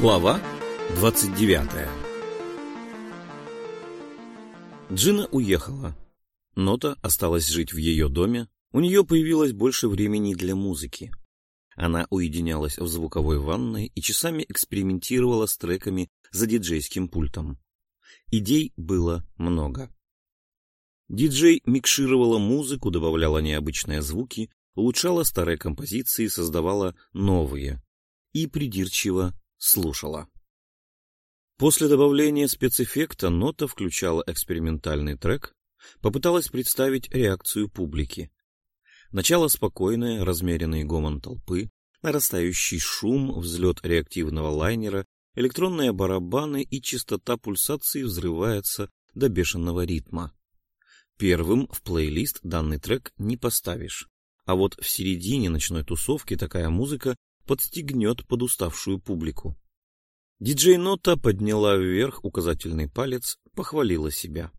Глава 29 Джина уехала. Нота осталась жить в ее доме, у нее появилось больше времени для музыки. Она уединялась в звуковой ванной и часами экспериментировала с треками за диджейским пультом. Идей было много. Диджей микшировала музыку, добавляла необычные звуки, улучшала старые композиции, создавала новые и придирчиво слушала. После добавления спецэффекта нота включала экспериментальный трек, попыталась представить реакцию публики. Начало спокойное, размеренный гомон толпы, нарастающий шум, взлет реактивного лайнера, электронные барабаны и частота пульсации взрывается до бешеного ритма. Первым в плейлист данный трек не поставишь, а вот в середине ночной тусовки такая музыка подстегнет подуставшую публику. Диджей Нота подняла вверх указательный палец, похвалила себя.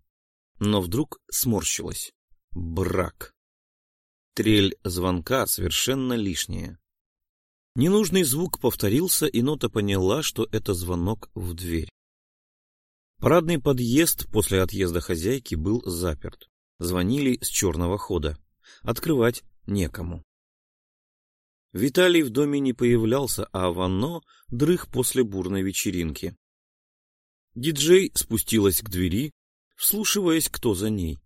Но вдруг сморщилась. Брак. Трель звонка совершенно лишняя. Ненужный звук повторился, и Нота поняла, что это звонок в дверь. Парадный подъезд после отъезда хозяйки был заперт. Звонили с черного хода. Открывать некому. Виталий в доме не появлялся, а Ванно дрых после бурной вечеринки. Диджей спустилась к двери, вслушиваясь, кто за ней.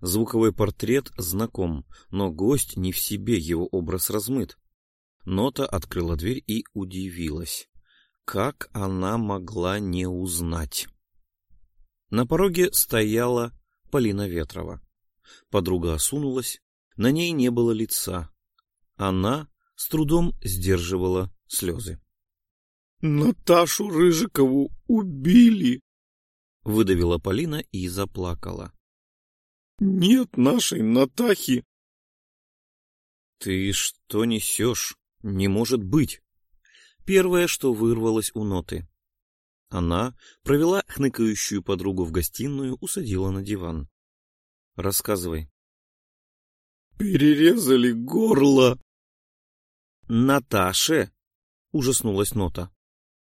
Звуковой портрет знаком, но гость не в себе, его образ размыт. Нота открыла дверь и удивилась. Как она могла не узнать? На пороге стояла Полина Ветрова. Подруга осунулась, на ней не было лица. Она с трудом сдерживала слезы. «Наташу Рыжикову убили!» — выдавила Полина и заплакала. «Нет нашей Натахи!» «Ты что несешь? Не может быть!» Первое, что вырвалось у ноты. Она провела хныкающую подругу в гостиную, усадила на диван. «Рассказывай». «Перерезали горло!» Наташе? Ужаснулась Нота.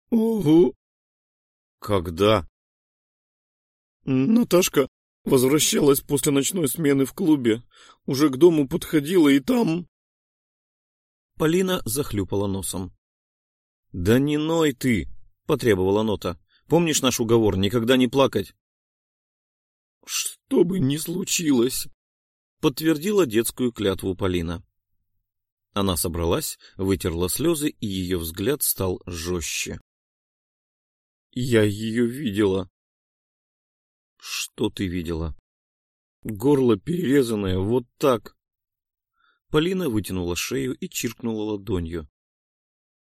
Ого. Когда? Наташка возвращалась после ночной смены в клубе. Уже к дому подходила и там... Полина захлюпала носом. — Да не ной ты! — потребовала Нота. — Помнишь наш уговор никогда не плакать? — Что бы ни случилось, — подтвердила детскую клятву Полина. Она собралась, вытерла слезы, и ее взгляд стал жестче. «Я ее видела». «Что ты видела?» «Горло перерезанное, вот так». Полина вытянула шею и чиркнула ладонью.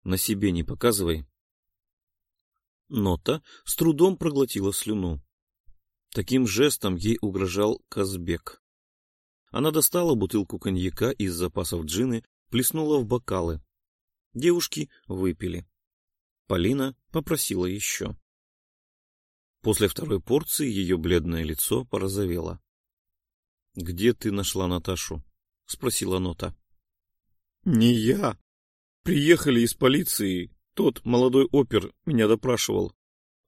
«На себе не показывай». Нота с трудом проглотила слюну. Таким жестом ей угрожал Казбек. Она достала бутылку коньяка из запасов джины плеснула в бокалы. Девушки выпили. Полина попросила еще. После второй порции ее бледное лицо порозовело. — Где ты нашла Наташу? — спросила Нота. — Не я. Приехали из полиции. Тот молодой опер меня допрашивал.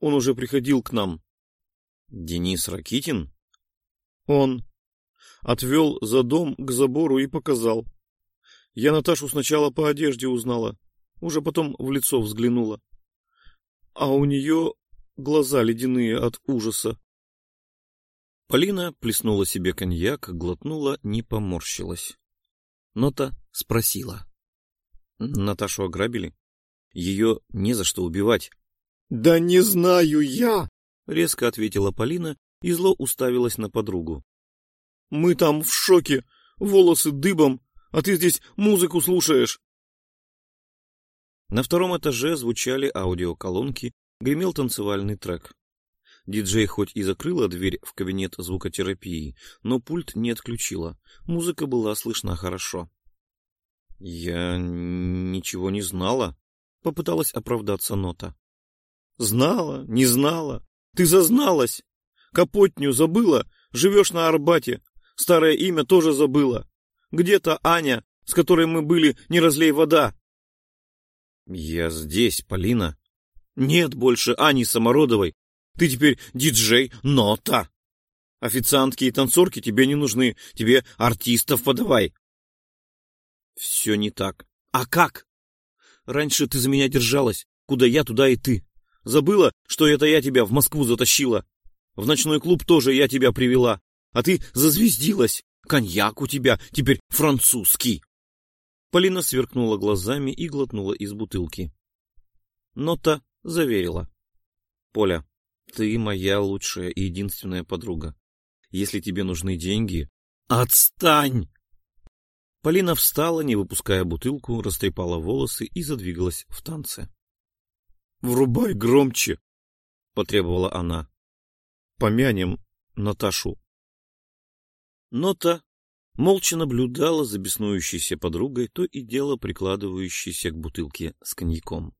Он уже приходил к нам. — Денис Ракитин? — Он. Отвел за дом к забору и показал. Я Наташу сначала по одежде узнала, уже потом в лицо взглянула. А у нее глаза ледяные от ужаса. Полина плеснула себе коньяк, глотнула, не поморщилась. Нота спросила. Наташу ограбили? Ее не за что убивать. — Да не знаю я! — резко ответила Полина и зло уставилась на подругу. — Мы там в шоке, волосы дыбом, а ты здесь музыку слушаешь. На втором этаже звучали аудиоколонки, гремел танцевальный трек. Диджей хоть и закрыла дверь в кабинет звукотерапии, но пульт не отключила. Музыка была слышна хорошо. — Я ничего не знала, — попыталась оправдаться Нота. — Знала, не знала. Ты зазналась. Капотню забыла, живешь на Арбате. Старое имя тоже забыла. Где-то Аня, с которой мы были, не разлей вода. — Я здесь, Полина. Нет больше Ани Самородовой. Ты теперь диджей Нота. Официантки и танцорки тебе не нужны. Тебе артистов подавай. Все не так. А как? Раньше ты за меня держалась. Куда я, туда и ты. Забыла, что это я тебя в Москву затащила? В ночной клуб тоже я тебя привела. А ты зазвездилась. Коньяк у тебя теперь французский. Полина сверкнула глазами и глотнула из бутылки. Нота заверила. — Поля, ты моя лучшая и единственная подруга. Если тебе нужны деньги... — Отстань! Полина встала, не выпуская бутылку, растрепала волосы и задвигалась в танце. — Врубай громче! — потребовала она. — Помянем Наташу. Нота молча наблюдала за беснующейся подругой, то и дело прикладывающейся к бутылке с коньяком.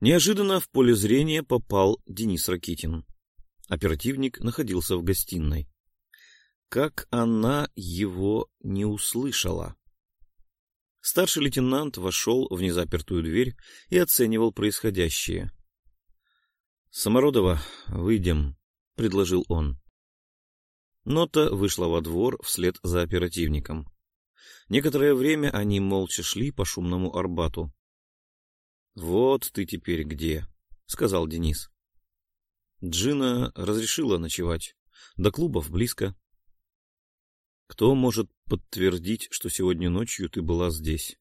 Неожиданно в поле зрения попал Денис Ракитин. Оперативник находился в гостиной. Как она его не услышала? Старший лейтенант вошел в незапертую дверь и оценивал происходящее. — Самородова, выйдем, — предложил он. Нота вышла во двор вслед за оперативником. Некоторое время они молча шли по шумному Арбату. — Вот ты теперь где, — сказал Денис. Джина разрешила ночевать. До клубов близко. Кто может подтвердить, что сегодня ночью ты была здесь?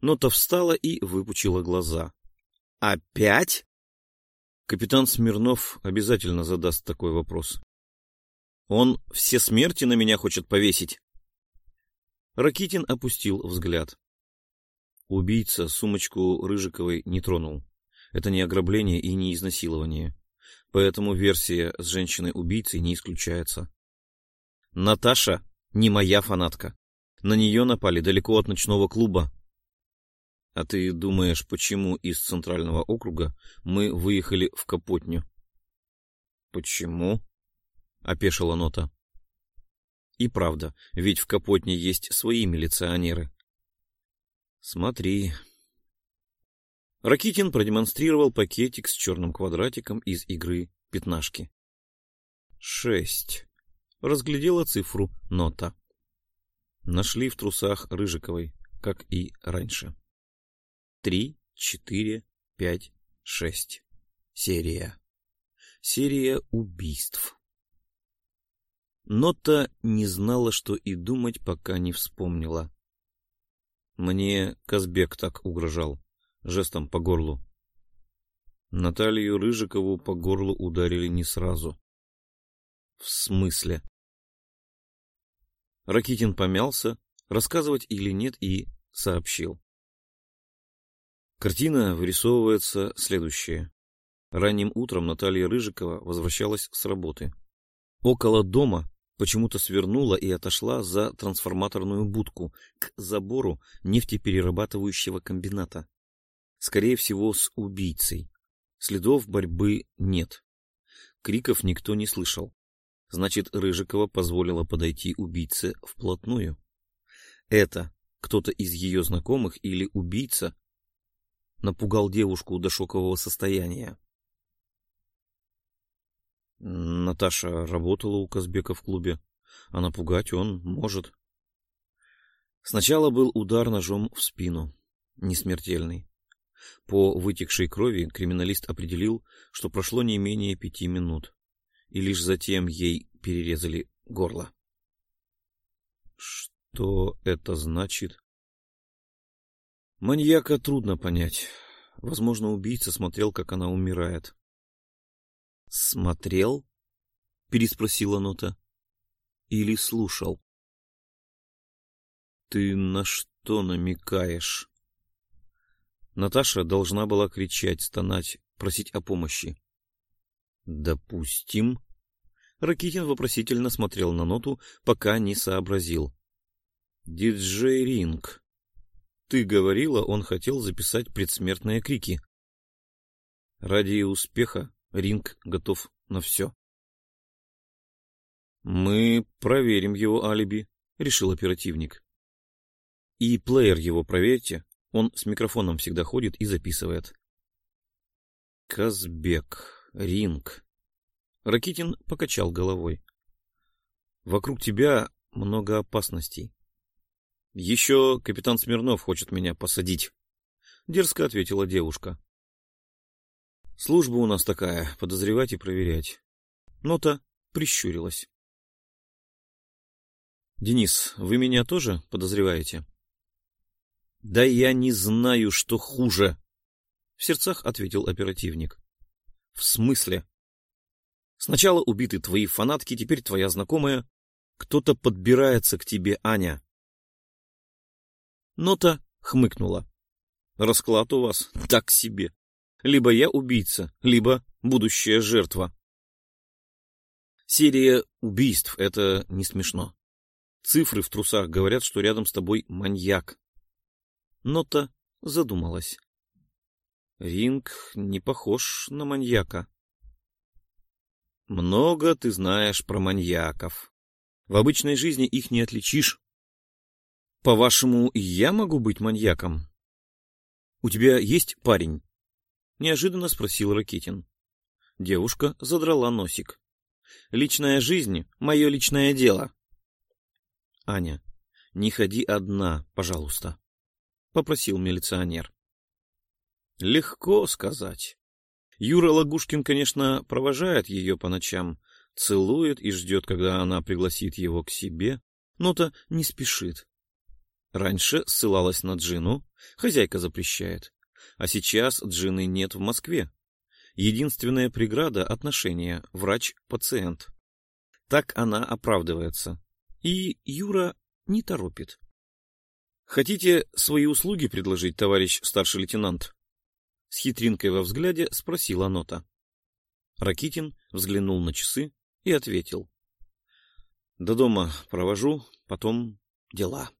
Нота встала и выпучила глаза. — Опять? Капитан Смирнов обязательно задаст такой вопрос. Он все смерти на меня хочет повесить. Ракитин опустил взгляд. Убийца сумочку Рыжиковой не тронул. Это не ограбление и не изнасилование. Поэтому версия с женщиной-убийцей не исключается. Наташа не моя фанатка. На нее напали далеко от ночного клуба. А ты думаешь, почему из Центрального округа мы выехали в Капотню? Почему? — опешила нота. И правда, ведь в Капотне есть свои милиционеры. Смотри. Ракитин продемонстрировал пакетик с черным квадратиком из игры «Пятнашки». Шесть. Разглядела цифру нота. Нашли в трусах Рыжиковой, как и раньше. Три, четыре, пять, шесть. Серия. Серия убийств. Нота не знала, что и думать, пока не вспомнила. Мне Казбек так угрожал, жестом по горлу. Наталью Рыжикову по горлу ударили не сразу. В смысле? Ракитин помялся, рассказывать или нет, и сообщил. Картина вырисовывается следующая. Ранним утром Наталья Рыжикова возвращалась с работы. Около дома почему-то свернула и отошла за трансформаторную будку к забору нефтеперерабатывающего комбината. Скорее всего, с убийцей. Следов борьбы нет. Криков никто не слышал. Значит, Рыжикова позволила подойти убийце вплотную. Это кто-то из ее знакомых или убийца напугал девушку до шокового состояния. Наташа работала у Казбека в клубе, а напугать он может. Сначала был удар ножом в спину, несмертельный. По вытекшей крови криминалист определил, что прошло не менее пяти минут, и лишь затем ей перерезали горло. Что это значит? Маньяка трудно понять. Возможно, убийца смотрел, как она умирает. «Смотрел?» — переспросила Нота. «Или слушал?» «Ты на что намекаешь?» Наташа должна была кричать, стонать, просить о помощи. «Допустим». Ракитин вопросительно смотрел на ноту, пока не сообразил. «Диджей Ринг. Ты говорила, он хотел записать предсмертные крики. Ради успеха Ринг готов на все. «Мы проверим его алиби», — решил оперативник. «И плеер его проверьте, он с микрофоном всегда ходит и записывает». Казбек, ринг. Ракитин покачал головой. Вокруг тебя много опасностей. Еще капитан Смирнов хочет меня посадить. Дерзко ответила девушка. Служба у нас такая, подозревать и проверять. Нота прищурилась. Денис, вы меня тоже подозреваете? Да я не знаю, что хуже, в сердцах ответил оперативник. В смысле? Сначала убиты твои фанатки, теперь твоя знакомая. Кто-то подбирается к тебе, Аня. Нота хмыкнула. Расклад у вас так себе. Либо я убийца, либо будущая жертва. Серия убийств — это не смешно. Цифры в трусах говорят, что рядом с тобой маньяк. Нота задумалась. Ринг не похож на маньяка. Много ты знаешь про маньяков. В обычной жизни их не отличишь. По-вашему, я могу быть маньяком? У тебя есть парень? Неожиданно спросил Ракитин. Девушка задрала носик. Личная жизнь — мое личное дело. Аня, не ходи одна, пожалуйста, — попросил милиционер. Легко сказать. Юра Лагушкин, конечно, провожает ее по ночам, целует и ждет, когда она пригласит его к себе, но-то не спешит. Раньше ссылалась на Джину, хозяйка запрещает, а сейчас Джины нет в Москве. Единственная преграда — отношения врач-пациент. Так она оправдывается. И Юра не торопит. «Хотите свои услуги предложить, товарищ старший лейтенант?» С хитринкой во взгляде спросила Нота. Ракитин взглянул на часы и ответил. — До дома провожу, потом дела.